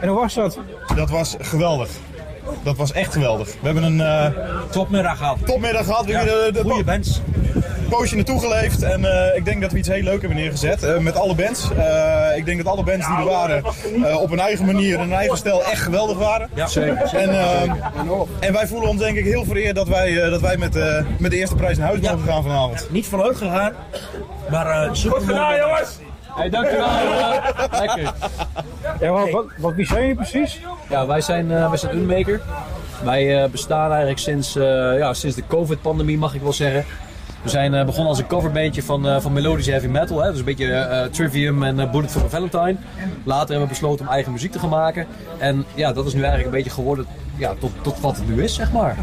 En hoe was dat? Dat was geweldig. Dat was echt geweldig. We hebben een uh, topmiddag gehad. Topmiddag gehad. Ja, de, de, goede bands. poosje naartoe geleefd en uh, ik denk dat we iets heel leuk hebben neergezet uh, met alle bands. Uh, ik denk dat alle bands die er waren op een eigen manier en een eigen stijl echt geweldig waren. Ja, zeker. En, en wij voelen ons denk ik heel vereerd dat wij, dat wij met, met de eerste prijs naar huis mogen gaan vanavond. Niet vanuit gegaan, maar super gedaan jongens! Hey, dankjewel. Lekker. Ja, wat, wat, wat, wie zijn jullie precies? Ja, wij zijn, wij zijn Unmaker. Wij uh, bestaan eigenlijk sinds, uh, ja, sinds de COVID-pandemie, mag ik wel zeggen. We zijn uh, begonnen als een coverbandje van, van melodische heavy metal. Hè? Dus een beetje Trivium en Bullet for a Valentine. Later hebben we besloten om eigen muziek te gaan maken. En ja, dat is nu eigenlijk een beetje geworden ja, tot, tot wat het nu is, zeg maar.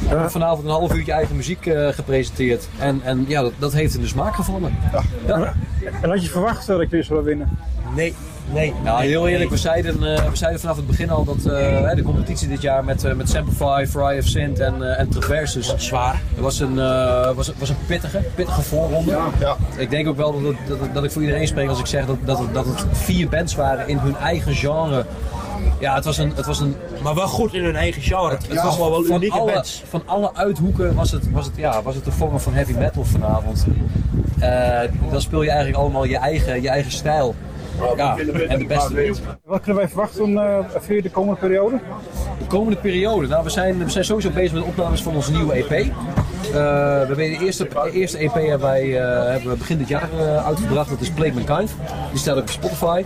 We hebben vanavond een half uurtje eigen muziek gepresenteerd. En, en ja, dat, dat heeft in de smaak gevonden. Ja. Ja. En had je verwacht dat ik dit zou winnen? Nee, Nee. Nou, heel eerlijk, we zeiden, uh, we zeiden vanaf het begin al dat uh, de competitie dit jaar met, uh, met Samplify, Fry of Sint en, en Traversus zwaar. was een, was, was een pittige, pittige voorronde. Ja. ja. Ik denk ook wel dat, het, dat, dat, ik voor iedereen spreek als ik zeg dat, dat, het, dat het vier bands waren in hun eigen genre. Ja, het was een, het was een... Maar wel goed in hun eigen genre. Het, het was wel wel van unieke alle, bands. Van alle uithoeken was het, was het, ja, was het de vorm van heavy metal vanavond. dan speel je eigenlijk allemaal je eigen, je eigen stijl. Ja, en de beste. Wat kunnen wij verwachten uh, voor de komende periode? De komende periode? Nou, we zijn, we zijn sowieso bezig met de opnames van onze nieuwe EP. Uh, we hebben de eerste, eerste EP hebben wij, uh, hebben we begin dit jaar uh, uitgebracht. Dat is Plague Mankind. Die staat op Spotify.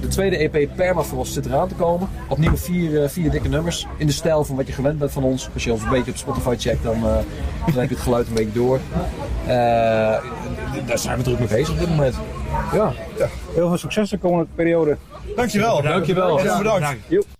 De tweede EP Permafrost zit eraan te komen. Opnieuw vier, vier dikke nummers. In de stijl van wat je gewend bent van ons. Als je ons een beetje op Spotify checkt, dan, dan heb je het geluid een beetje door. daar zijn we druk mee bezig op dit moment. Ja. ja. Heel veel succes de komende periode. Dankjewel. Dankjewel. Ja, bedankt. bedankt.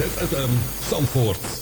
ZFM Zandvoort.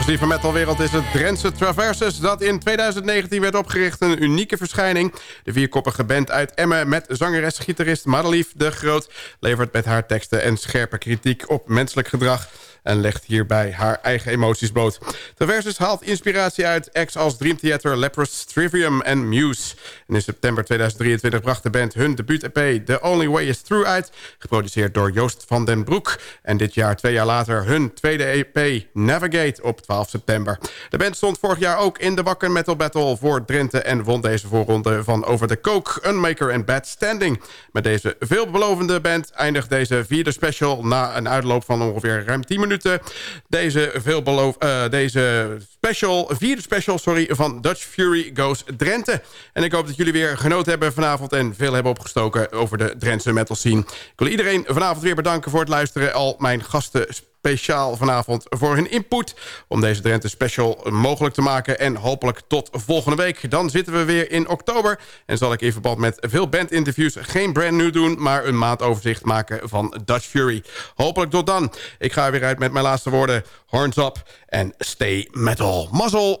Progressieve metalwereld is het Drentse Traverses... dat in 2019 werd opgericht. Een unieke verschijning. De vierkoppige band uit Emmen met zangeres-gitarist Madelief de Groot... levert met haar teksten en scherpe kritiek op menselijk gedrag en legt hierbij haar eigen emoties bloot. Traversus haalt inspiratie uit acts als Dream Theater, Leprous, Trivium en Muse. En in september 2023 bracht de band hun debuut-EP The Only Way Is Through uit... geproduceerd door Joost van den Broek. En dit jaar, twee jaar later, hun tweede EP Navigate op 12 september. De band stond vorig jaar ook in de Wakker Metal Battle voor Drenthe... en won deze voorronde van Over the Coke, Unmaker en Bad Standing. Met deze veelbelovende band eindigt deze vierde special... na een uitloop van ongeveer ruim 10 minuten. Deze, veelbeloof, uh, deze special, vierde special sorry, van Dutch Fury Goes Drenthe. En ik hoop dat jullie weer genoten hebben vanavond... en veel hebben opgestoken over de Drentse metal scene. Ik wil iedereen vanavond weer bedanken voor het luisteren. Al mijn gasten speciaal vanavond voor hun input... om deze Drenthe Special mogelijk te maken. En hopelijk tot volgende week. Dan zitten we weer in oktober. En zal ik in verband met veel bandinterviews geen brand new doen... maar een maandoverzicht maken van Dutch Fury. Hopelijk tot dan. Ik ga weer uit met mijn laatste woorden. Horns up en stay metal. Mazzel!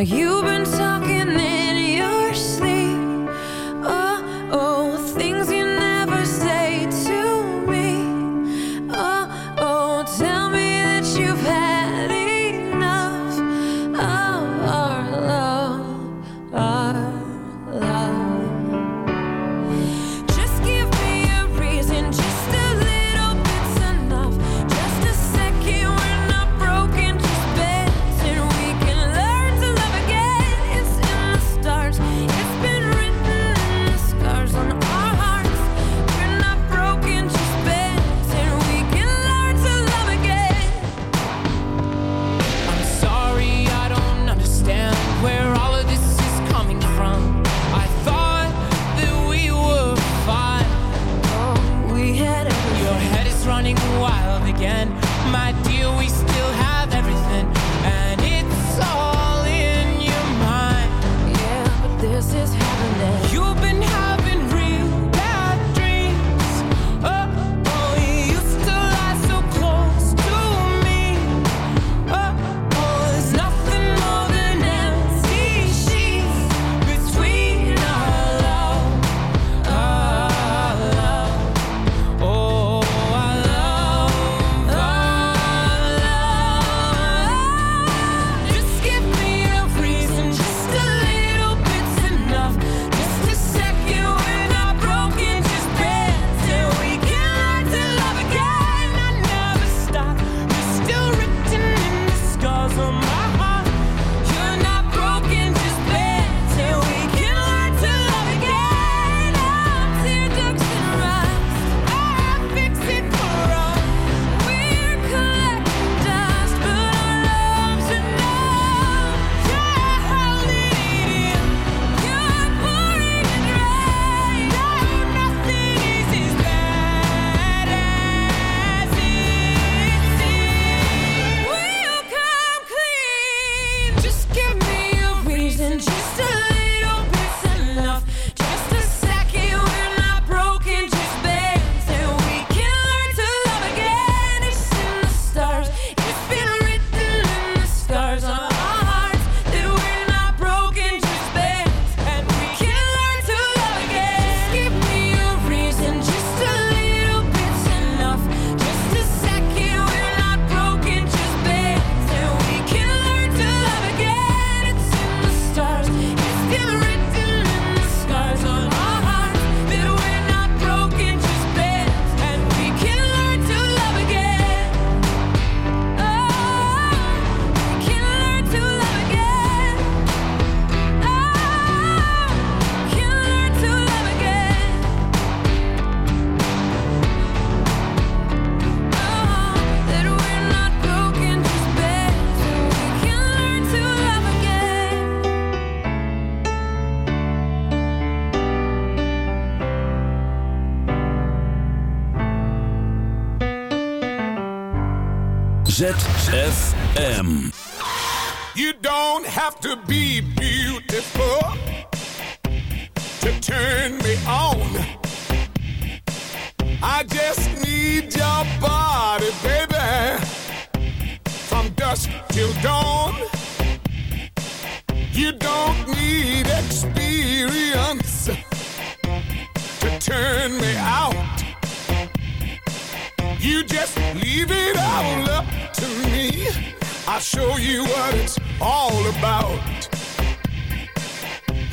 You've been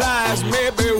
size, maybe